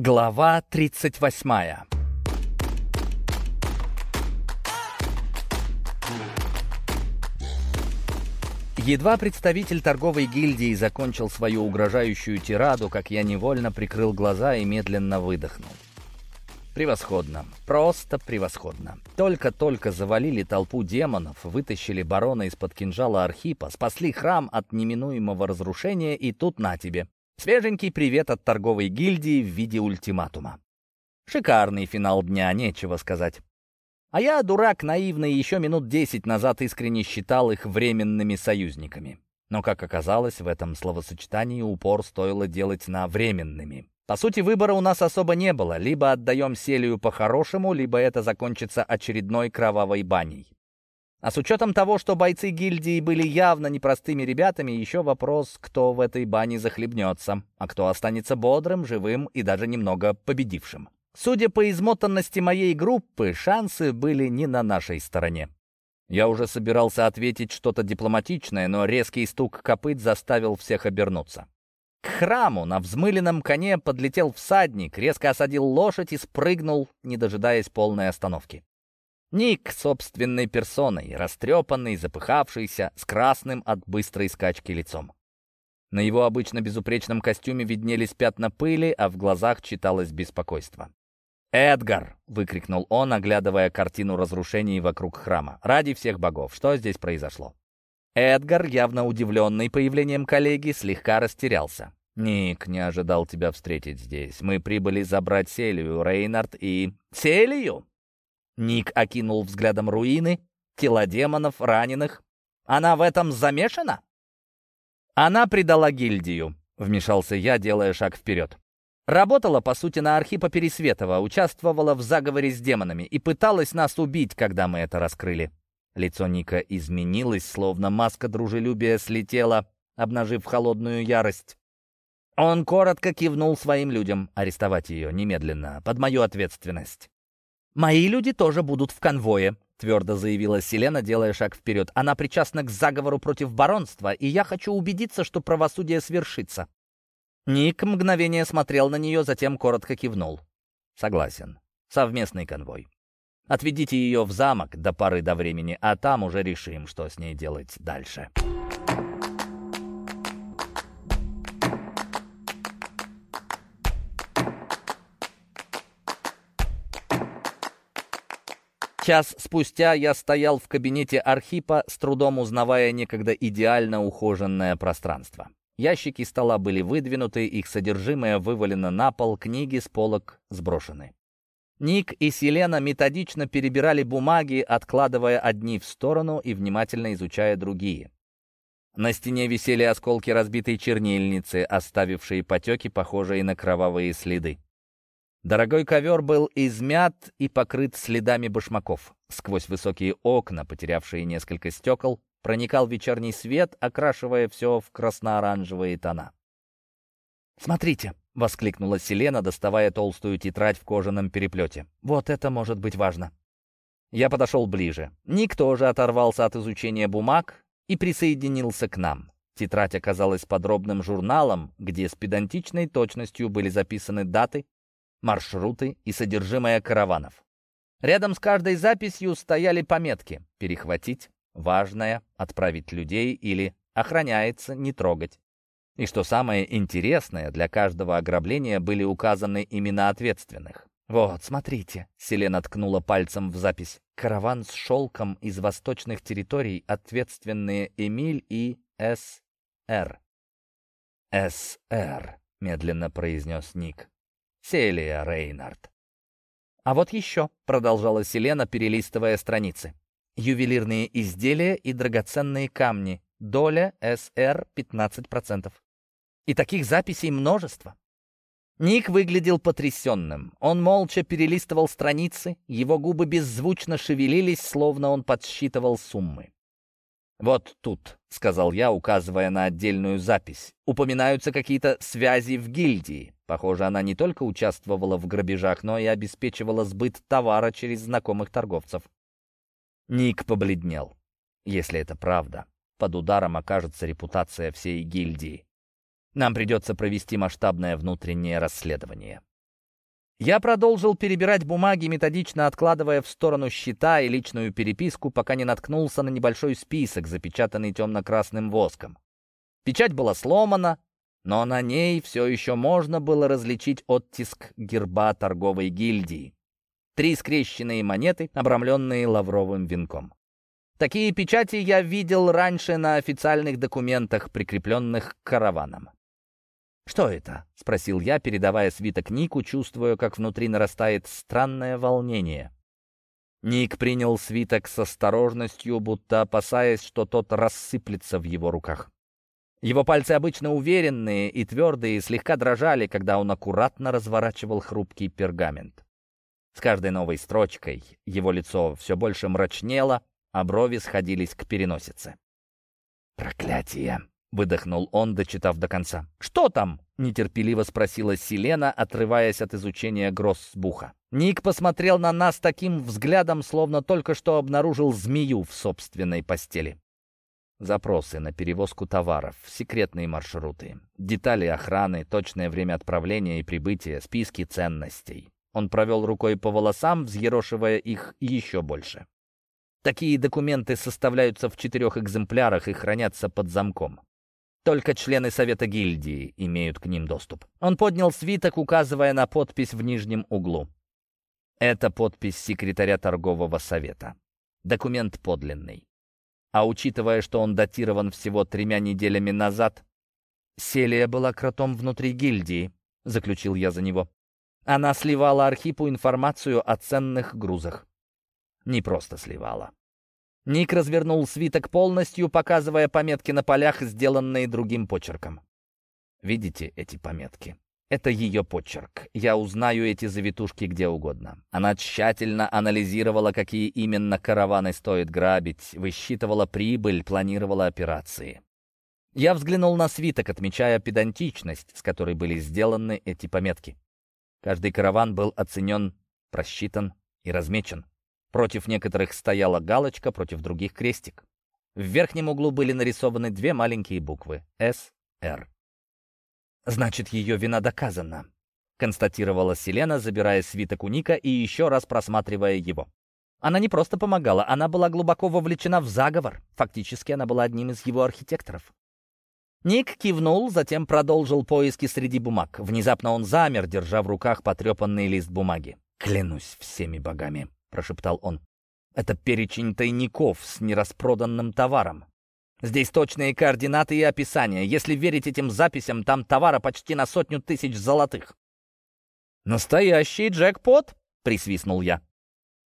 Глава 38 Едва представитель торговой гильдии закончил свою угрожающую тираду, как я невольно прикрыл глаза и медленно выдохнул. Превосходно. Просто превосходно. Только-только завалили толпу демонов, вытащили барона из-под кинжала Архипа, спасли храм от неминуемого разрушения, и тут на тебе. Свеженький привет от торговой гильдии в виде ультиматума. Шикарный финал дня, нечего сказать. А я, дурак наивный, еще минут десять назад искренне считал их временными союзниками. Но, как оказалось, в этом словосочетании упор стоило делать на временными. По сути, выбора у нас особо не было. Либо отдаем Селию по-хорошему, либо это закончится очередной кровавой баней. А с учетом того, что бойцы гильдии были явно непростыми ребятами, еще вопрос, кто в этой бане захлебнется, а кто останется бодрым, живым и даже немного победившим. Судя по измотанности моей группы, шансы были не на нашей стороне. Я уже собирался ответить что-то дипломатичное, но резкий стук копыт заставил всех обернуться. К храму на взмыленном коне подлетел всадник, резко осадил лошадь и спрыгнул, не дожидаясь полной остановки. Ник собственной персоной, растрепанный, запыхавшийся, с красным от быстрой скачки лицом. На его обычно безупречном костюме виднелись пятна пыли, а в глазах читалось беспокойство. «Эдгар!» — выкрикнул он, оглядывая картину разрушений вокруг храма. «Ради всех богов! Что здесь произошло?» Эдгар, явно удивленный появлением коллеги, слегка растерялся. «Ник, не ожидал тебя встретить здесь. Мы прибыли забрать Селию, Рейнард и...» «Селию?» Ник окинул взглядом руины, тела демонов, раненых. «Она в этом замешана?» «Она предала гильдию», — вмешался я, делая шаг вперед. Работала, по сути, на Архипа Пересветова, участвовала в заговоре с демонами и пыталась нас убить, когда мы это раскрыли. Лицо Ника изменилось, словно маска дружелюбия слетела, обнажив холодную ярость. Он коротко кивнул своим людям арестовать ее немедленно, под мою ответственность. «Мои люди тоже будут в конвое», — твердо заявила Селена, делая шаг вперед. «Она причастна к заговору против баронства, и я хочу убедиться, что правосудие свершится». Ник мгновение смотрел на нее, затем коротко кивнул. «Согласен. Совместный конвой. Отведите ее в замок до поры до времени, а там уже решим, что с ней делать дальше». Час спустя я стоял в кабинете Архипа, с трудом узнавая некогда идеально ухоженное пространство. Ящики стола были выдвинуты, их содержимое вывалено на пол, книги с полок сброшены. Ник и Селена методично перебирали бумаги, откладывая одни в сторону и внимательно изучая другие. На стене висели осколки разбитой чернильницы, оставившие потеки, похожие на кровавые следы. Дорогой ковер был измят и покрыт следами башмаков. Сквозь высокие окна, потерявшие несколько стекол, проникал вечерний свет, окрашивая все в красно-оранжевые тона. «Смотрите!» — воскликнула Селена, доставая толстую тетрадь в кожаном переплете. «Вот это может быть важно!» Я подошел ближе. Ник тоже оторвался от изучения бумаг и присоединился к нам. Тетрадь оказалась подробным журналом, где с педантичной точностью были записаны даты, маршруты и содержимое караванов. Рядом с каждой записью стояли пометки «Перехватить», «Важное», «Отправить людей» или «Охраняется», «Не трогать». И что самое интересное, для каждого ограбления были указаны имена ответственных. «Вот, смотрите», — Селена ткнула пальцем в запись. «Караван с шелком из восточных территорий, ответственные Эмиль и С.Р.» «С.Р.» — медленно произнес Ник. Селия Рейнард. «А вот еще», — продолжала Селена, перелистывая страницы. «Ювелирные изделия и драгоценные камни. Доля СР 15%. И таких записей множество». Ник выглядел потрясенным. Он молча перелистывал страницы, его губы беззвучно шевелились, словно он подсчитывал суммы. «Вот тут», — сказал я, указывая на отдельную запись, «упоминаются какие-то связи в гильдии. Похоже, она не только участвовала в грабежах, но и обеспечивала сбыт товара через знакомых торговцев». Ник побледнел. Если это правда, под ударом окажется репутация всей гильдии. Нам придется провести масштабное внутреннее расследование. Я продолжил перебирать бумаги, методично откладывая в сторону счета и личную переписку, пока не наткнулся на небольшой список, запечатанный темно-красным воском. Печать была сломана, но на ней все еще можно было различить оттиск герба торговой гильдии. Три скрещенные монеты, обрамленные лавровым венком. Такие печати я видел раньше на официальных документах, прикрепленных к караванам. «Что это?» — спросил я, передавая свиток Нику, чувствуя, как внутри нарастает странное волнение. Ник принял свиток с осторожностью, будто опасаясь, что тот рассыплется в его руках. Его пальцы, обычно уверенные и твердые, слегка дрожали, когда он аккуратно разворачивал хрупкий пергамент. С каждой новой строчкой его лицо все больше мрачнело, а брови сходились к переносице. «Проклятие!» — выдохнул он, дочитав до конца. «Что там?» — нетерпеливо спросила Селена, отрываясь от изучения Гроссбуха. Ник посмотрел на нас таким взглядом, словно только что обнаружил змею в собственной постели. Запросы на перевозку товаров, секретные маршруты, детали охраны, точное время отправления и прибытия, списки ценностей. Он провел рукой по волосам, взъерошивая их еще больше. Такие документы составляются в четырех экземплярах и хранятся под замком. Только члены Совета гильдии имеют к ним доступ. Он поднял свиток, указывая на подпись в нижнем углу. Это подпись секретаря торгового совета. Документ подлинный. А учитывая, что он датирован всего тремя неделями назад, Селия была кротом внутри гильдии, заключил я за него. Она сливала Архипу информацию о ценных грузах. Не просто сливала. Ник развернул свиток полностью, показывая пометки на полях, сделанные другим почерком. Видите эти пометки? Это ее почерк. Я узнаю эти завитушки где угодно. Она тщательно анализировала, какие именно караваны стоит грабить, высчитывала прибыль, планировала операции. Я взглянул на свиток, отмечая педантичность, с которой были сделаны эти пометки. Каждый караван был оценен, просчитан и размечен. Против некоторых стояла галочка, против других крестик. В верхнем углу были нарисованы две маленькие буквы «С-Р». «Значит, ее вина доказана», — констатировала Селена, забирая свиток у Ника и еще раз просматривая его. Она не просто помогала, она была глубоко вовлечена в заговор. Фактически, она была одним из его архитекторов. Ник кивнул, затем продолжил поиски среди бумаг. Внезапно он замер, держа в руках потрепанный лист бумаги. «Клянусь всеми богами», — прошептал он. «Это перечень тайников с нераспроданным товаром. Здесь точные координаты и описания. Если верить этим записям, там товара почти на сотню тысяч золотых». «Настоящий джекпот!» — присвистнул я.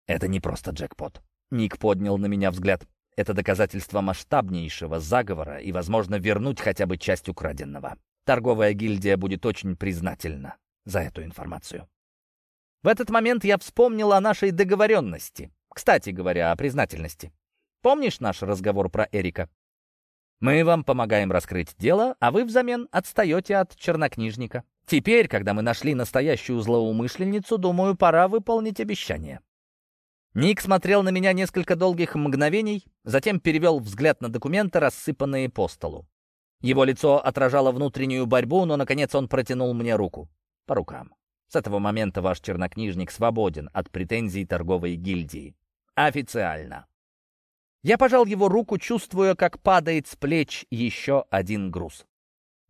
«Это не просто джекпот». Ник поднял на меня взгляд. «Это доказательство масштабнейшего заговора и, возможно, вернуть хотя бы часть украденного. Торговая гильдия будет очень признательна за эту информацию». В этот момент я вспомнил о нашей договоренности. Кстати говоря, о признательности. Помнишь наш разговор про Эрика? Мы вам помогаем раскрыть дело, а вы взамен отстаете от чернокнижника. Теперь, когда мы нашли настоящую злоумышленницу, думаю, пора выполнить обещание. Ник смотрел на меня несколько долгих мгновений, затем перевел взгляд на документы, рассыпанные по столу. Его лицо отражало внутреннюю борьбу, но, наконец, он протянул мне руку. По рукам. С этого момента ваш чернокнижник свободен от претензий торговой гильдии. Официально. Я пожал его руку, чувствуя, как падает с плеч еще один груз.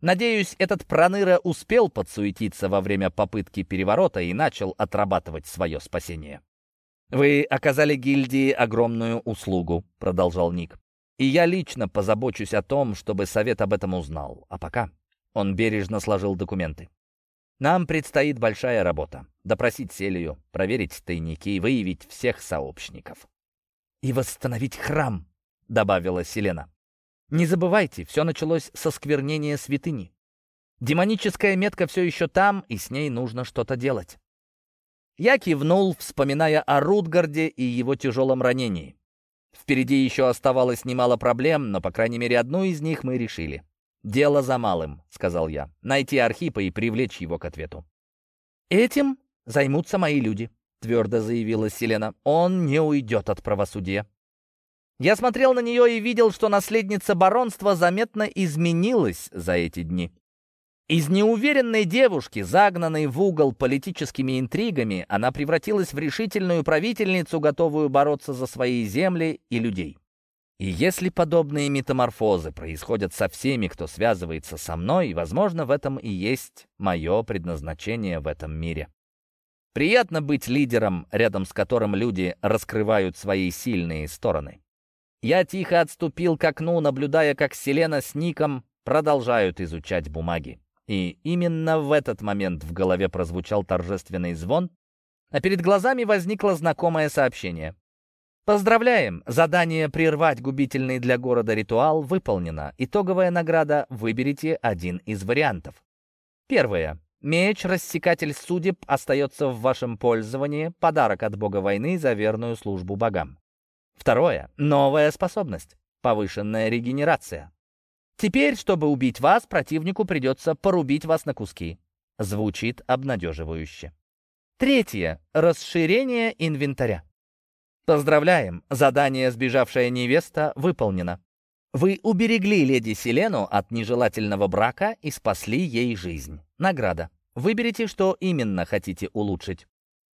Надеюсь, этот проныра успел подсуетиться во время попытки переворота и начал отрабатывать свое спасение. «Вы оказали гильдии огромную услугу», — продолжал Ник. «И я лично позабочусь о том, чтобы совет об этом узнал. А пока...» Он бережно сложил документы. Нам предстоит большая работа. Допросить Селию, проверить тайники выявить всех сообщников. «И восстановить храм», — добавила Селена. «Не забывайте, все началось со сквернения святыни. Демоническая метка все еще там, и с ней нужно что-то делать». Я кивнул, вспоминая о Рутгарде и его тяжелом ранении. Впереди еще оставалось немало проблем, но, по крайней мере, одну из них мы решили. «Дело за малым», — сказал я. «Найти Архипа и привлечь его к ответу». «Этим займутся мои люди», — твердо заявила Селена. «Он не уйдет от правосудия». Я смотрел на нее и видел, что наследница баронства заметно изменилась за эти дни. Из неуверенной девушки, загнанной в угол политическими интригами, она превратилась в решительную правительницу, готовую бороться за свои земли и людей. И если подобные метаморфозы происходят со всеми, кто связывается со мной, возможно, в этом и есть мое предназначение в этом мире. Приятно быть лидером, рядом с которым люди раскрывают свои сильные стороны. Я тихо отступил к окну, наблюдая, как Селена с Ником продолжают изучать бумаги. И именно в этот момент в голове прозвучал торжественный звон, а перед глазами возникло знакомое сообщение. Поздравляем! Задание прервать губительный для города ритуал выполнено. Итоговая награда «Выберите один из вариантов». Первое. Меч «Рассекатель судеб» остается в вашем пользовании. Подарок от бога войны за верную службу богам. Второе. Новая способность. Повышенная регенерация. Теперь, чтобы убить вас, противнику придется порубить вас на куски. Звучит обнадеживающе. Третье. Расширение инвентаря. Поздравляем! Задание «Сбежавшая невеста» выполнено. Вы уберегли леди Селену от нежелательного брака и спасли ей жизнь. Награда. Выберите, что именно хотите улучшить.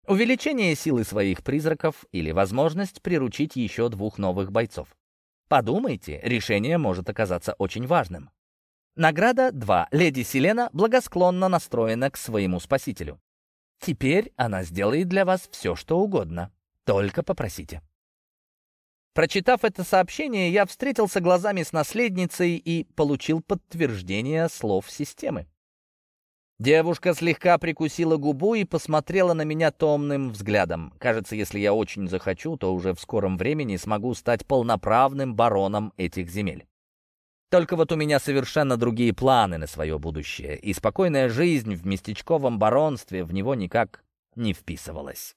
Увеличение силы своих призраков или возможность приручить еще двух новых бойцов. Подумайте, решение может оказаться очень важным. Награда 2. Леди Селена благосклонно настроена к своему спасителю. Теперь она сделает для вас все, что угодно. Только попросите. Прочитав это сообщение, я встретился глазами с наследницей и получил подтверждение слов системы. Девушка слегка прикусила губу и посмотрела на меня томным взглядом. Кажется, если я очень захочу, то уже в скором времени смогу стать полноправным бароном этих земель. Только вот у меня совершенно другие планы на свое будущее, и спокойная жизнь в местечковом баронстве в него никак не вписывалась.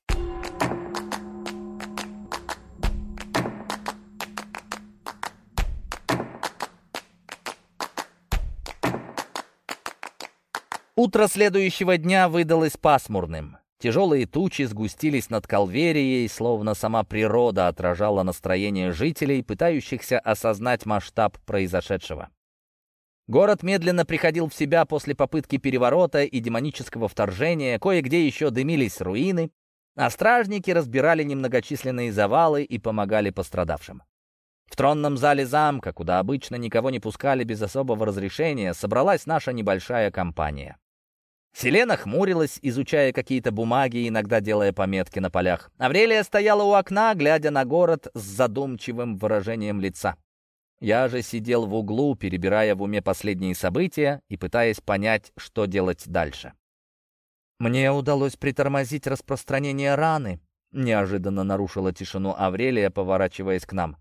Утро следующего дня выдалось пасмурным. Тяжелые тучи сгустились над Калверией, словно сама природа отражала настроение жителей, пытающихся осознать масштаб произошедшего. Город медленно приходил в себя после попытки переворота и демонического вторжения, кое-где еще дымились руины, а стражники разбирали немногочисленные завалы и помогали пострадавшим. В тронном зале замка, куда обычно никого не пускали без особого разрешения, собралась наша небольшая компания. Селена хмурилась, изучая какие-то бумаги, иногда делая пометки на полях. Аврелия стояла у окна, глядя на город с задумчивым выражением лица. Я же сидел в углу, перебирая в уме последние события и пытаясь понять, что делать дальше. «Мне удалось притормозить распространение раны», — неожиданно нарушила тишину Аврелия, поворачиваясь к нам.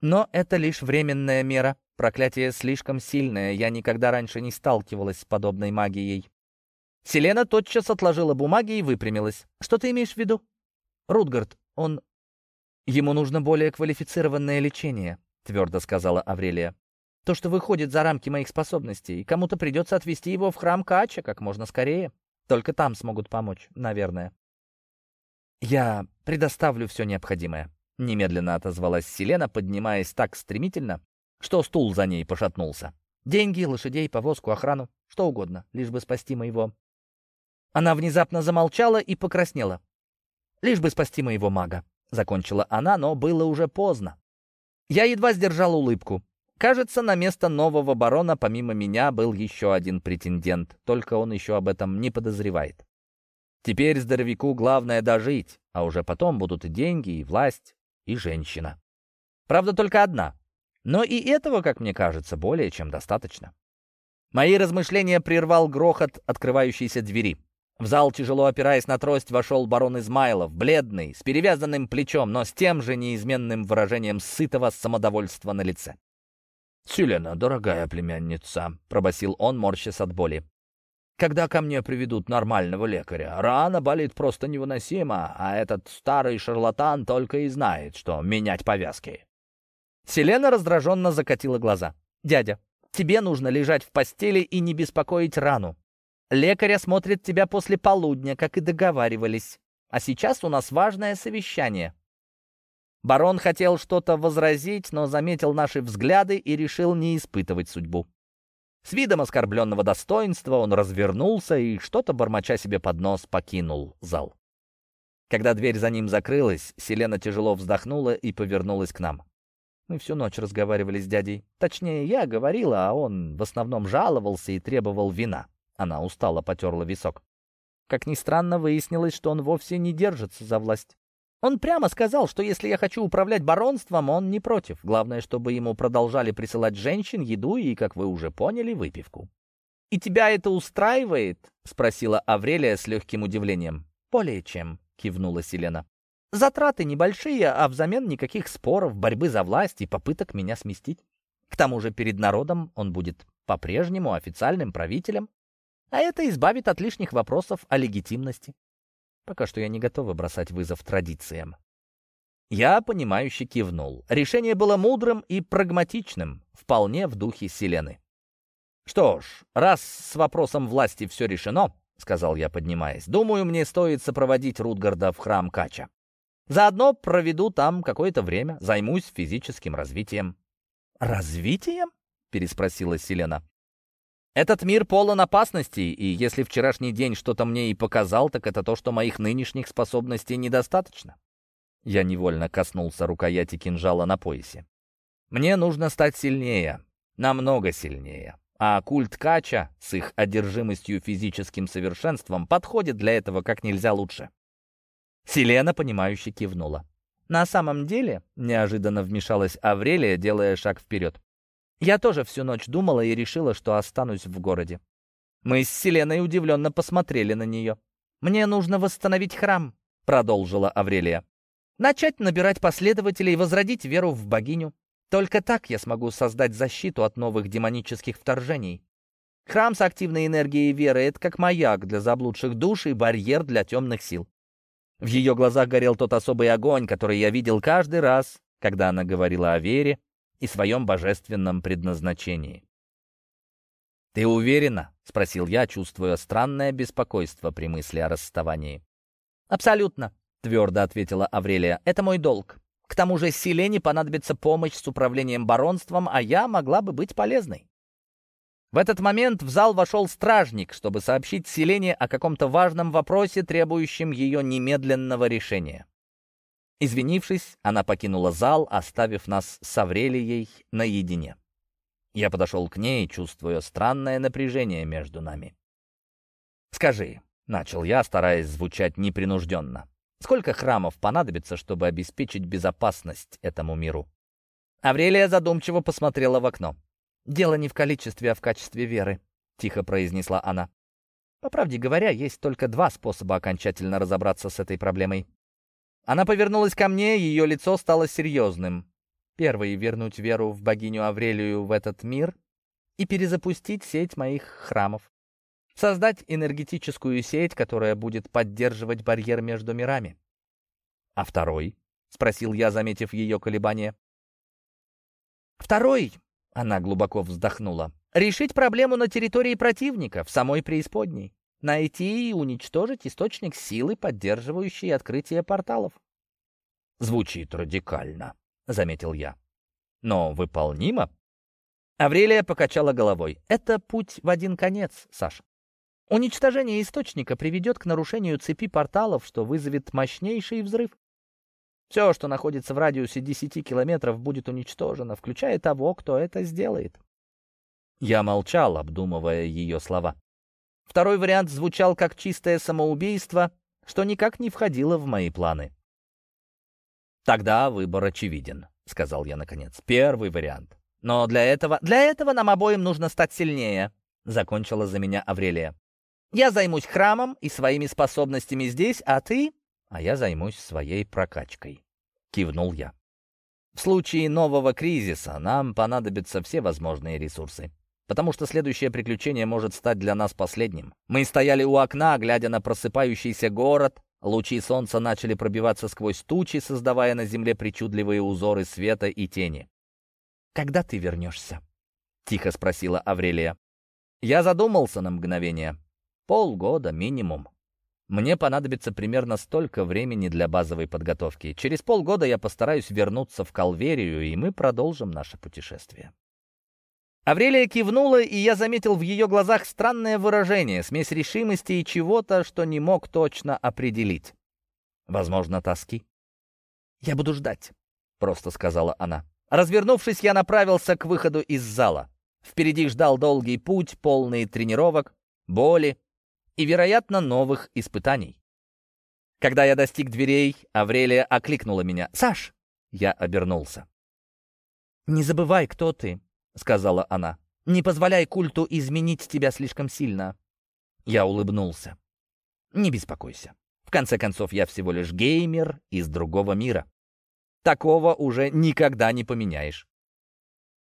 «Но это лишь временная мера. Проклятие слишком сильное, я никогда раньше не сталкивалась с подобной магией». Селена тотчас отложила бумаги и выпрямилась. «Что ты имеешь в виду?» «Рутгард, он... Ему нужно более квалифицированное лечение», — твердо сказала Аврелия. «То, что выходит за рамки моих способностей. Кому-то придется отвезти его в храм Кача как можно скорее. Только там смогут помочь, наверное». «Я предоставлю все необходимое», — немедленно отозвалась Селена, поднимаясь так стремительно, что стул за ней пошатнулся. «Деньги, лошадей, повозку, охрану, что угодно, лишь бы спасти моего она внезапно замолчала и покраснела. «Лишь бы спасти моего мага», — закончила она, но было уже поздно. Я едва сдержал улыбку. Кажется, на место нового барона помимо меня был еще один претендент, только он еще об этом не подозревает. Теперь здоровяку главное дожить, а уже потом будут и деньги, и власть, и женщина. Правда, только одна. Но и этого, как мне кажется, более чем достаточно. Мои размышления прервал грохот открывающейся двери. В зал, тяжело опираясь на трость, вошел барон Измайлов, бледный, с перевязанным плечом, но с тем же неизменным выражением сытого самодовольства на лице. «Селена, дорогая племянница», — пробасил он, морщась от боли. «Когда ко мне приведут нормального лекаря? Рана болит просто невыносимо, а этот старый шарлатан только и знает, что менять повязки». Селена раздраженно закатила глаза. «Дядя, тебе нужно лежать в постели и не беспокоить рану. Лекарь осмотрит тебя после полудня, как и договаривались. А сейчас у нас важное совещание». Барон хотел что-то возразить, но заметил наши взгляды и решил не испытывать судьбу. С видом оскорбленного достоинства он развернулся и, что-то бормоча себе под нос, покинул зал. Когда дверь за ним закрылась, Селена тяжело вздохнула и повернулась к нам. Мы всю ночь разговаривали с дядей. Точнее, я говорила, а он в основном жаловался и требовал вина. Она устало потерла висок. Как ни странно, выяснилось, что он вовсе не держится за власть. Он прямо сказал, что если я хочу управлять баронством, он не против. Главное, чтобы ему продолжали присылать женщин, еду и, как вы уже поняли, выпивку. «И тебя это устраивает?» — спросила Аврелия с легким удивлением. «Более чем», — кивнула Селена. «Затраты небольшие, а взамен никаких споров, борьбы за власть и попыток меня сместить. К тому же перед народом он будет по-прежнему официальным правителем, а это избавит от лишних вопросов о легитимности. Пока что я не готова бросать вызов традициям. Я, понимающе кивнул. Решение было мудрым и прагматичным, вполне в духе Селены. «Что ж, раз с вопросом власти все решено, — сказал я, поднимаясь, — думаю, мне стоит сопроводить Рутгарда в храм Кача. Заодно проведу там какое-то время, займусь физическим развитием». «Развитием?» — переспросила Селена. Этот мир полон опасностей, и если вчерашний день что-то мне и показал, так это то, что моих нынешних способностей недостаточно. Я невольно коснулся рукояти кинжала на поясе. Мне нужно стать сильнее, намного сильнее. А культ Кача с их одержимостью физическим совершенством подходит для этого как нельзя лучше. Селена, понимающе кивнула. На самом деле, неожиданно вмешалась Аврелия, делая шаг вперед. Я тоже всю ночь думала и решила, что останусь в городе. Мы с Селеной удивленно посмотрели на нее. «Мне нужно восстановить храм», — продолжила Аврелия. «Начать набирать последователей, возродить веру в богиню. Только так я смогу создать защиту от новых демонических вторжений. Храм с активной энергией веры — это как маяк для заблудших душ и барьер для темных сил. В ее глазах горел тот особый огонь, который я видел каждый раз, когда она говорила о вере и своем божественном предназначении. «Ты уверена?» — спросил я, чувствуя странное беспокойство при мысли о расставании. «Абсолютно», — твердо ответила Аврелия. «Это мой долг. К тому же Селене понадобится помощь с управлением баронством, а я могла бы быть полезной». В этот момент в зал вошел стражник, чтобы сообщить Селене о каком-то важном вопросе, требующем ее немедленного решения. Извинившись, она покинула зал, оставив нас с Аврелией наедине. Я подошел к ней, чувствуя странное напряжение между нами. «Скажи», — начал я, стараясь звучать непринужденно, «сколько храмов понадобится, чтобы обеспечить безопасность этому миру?» Аврелия задумчиво посмотрела в окно. «Дело не в количестве, а в качестве веры», — тихо произнесла она. «По правде говоря, есть только два способа окончательно разобраться с этой проблемой. Она повернулась ко мне, ее лицо стало серьезным. Первый — вернуть веру в богиню Аврелию в этот мир и перезапустить сеть моих храмов. Создать энергетическую сеть, которая будет поддерживать барьер между мирами. «А второй?» — спросил я, заметив ее колебания. «Второй!» — она глубоко вздохнула. «Решить проблему на территории противника, в самой преисподней найти и уничтожить источник силы, поддерживающий открытие порталов. «Звучит радикально», — заметил я. «Но выполнимо?» Аврелия покачала головой. «Это путь в один конец, Саша. Уничтожение источника приведет к нарушению цепи порталов, что вызовет мощнейший взрыв. Все, что находится в радиусе 10 километров, будет уничтожено, включая того, кто это сделает». Я молчал, обдумывая ее слова. Второй вариант звучал как чистое самоубийство, что никак не входило в мои планы. «Тогда выбор очевиден», — сказал я наконец. «Первый вариант. Но для этого... Для этого нам обоим нужно стать сильнее», — закончила за меня Аврелия. «Я займусь храмом и своими способностями здесь, а ты...» «А я займусь своей прокачкой», — кивнул я. «В случае нового кризиса нам понадобятся все возможные ресурсы потому что следующее приключение может стать для нас последним. Мы стояли у окна, глядя на просыпающийся город, лучи солнца начали пробиваться сквозь тучи, создавая на земле причудливые узоры света и тени. «Когда ты вернешься?» — тихо спросила Аврелия. Я задумался на мгновение. Полгода минимум. Мне понадобится примерно столько времени для базовой подготовки. Через полгода я постараюсь вернуться в Калверию, и мы продолжим наше путешествие. Аврелия кивнула, и я заметил в ее глазах странное выражение, смесь решимости и чего-то, что не мог точно определить. Возможно, тоски. «Я буду ждать», — просто сказала она. Развернувшись, я направился к выходу из зала. Впереди ждал долгий путь, полный тренировок, боли и, вероятно, новых испытаний. Когда я достиг дверей, Аврелия окликнула меня. «Саш!» Я обернулся. «Не забывай, кто ты», — сказала она. «Не позволяй культу изменить тебя слишком сильно». Я улыбнулся. «Не беспокойся. В конце концов, я всего лишь геймер из другого мира. Такого уже никогда не поменяешь».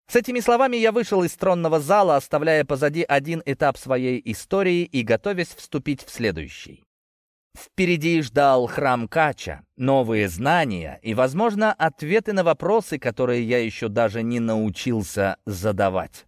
С этими словами я вышел из тронного зала, оставляя позади один этап своей истории и готовясь вступить в следующий. Впереди ждал храм Кача, новые знания и, возможно, ответы на вопросы, которые я еще даже не научился задавать.